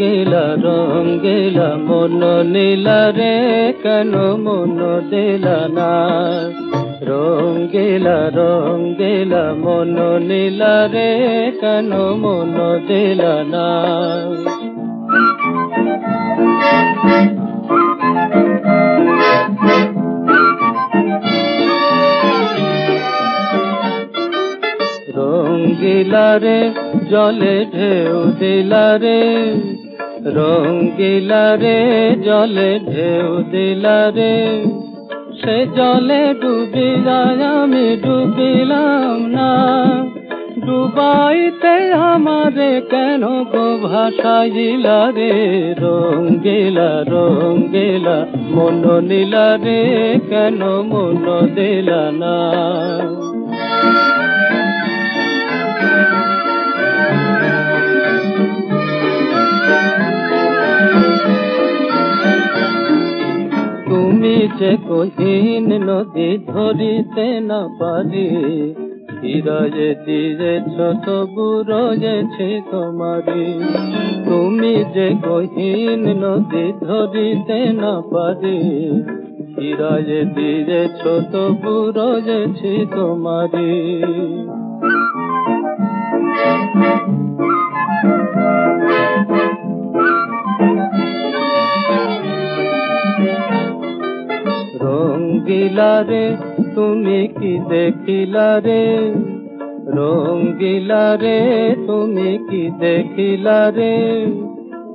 রঙ্গিলা গেলা, মন নীলা রে, কেন মন দিলা না? রং গেলা রং গেলা, মন নীলা রে, কেন মন দিলা না? রঙ্গিলা রে, জলে ঢেউ দিলা রে রঙ্গিলা রে, জলে ঢেউ দিলা রে। সে জলে ডুবিলা আমি ডুবিলাম না। ডুবাইতে আমারে কেন গো ভাসাইলা রে? রঙ্গিলা রঙ্গিলা, মন নীলা রে, কেন মন দিলা না? তুমি যে কহিন নদী ধরিতে না পারি হিরয়ে দিয়েছ তবু রয়েছে তোমারি। তুমি যে কহিন নদী ধরিতে না পারি হিরয়ে দিয়েছ তবু রয়েছে তোমারি। রঙ্গিলা রে, তুমি কি দেখিলা রে? রঙ্গিলা রে, তুমি কি দেখিলা রে?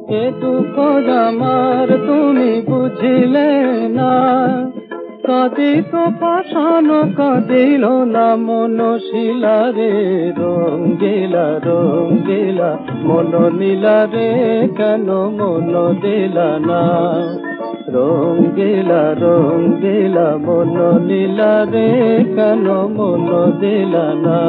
এ দুঃখ আমার তুমি বুঝিলে না। কদিত পাশান কদিল না মন শিলা রে। রঙ্গিলা রঙ্গিলা মন নীলা রে, কেন মন দিলা না? রঙ্গিলা রঙ্গিলা মন নীলা রে কেন মন দিলা না?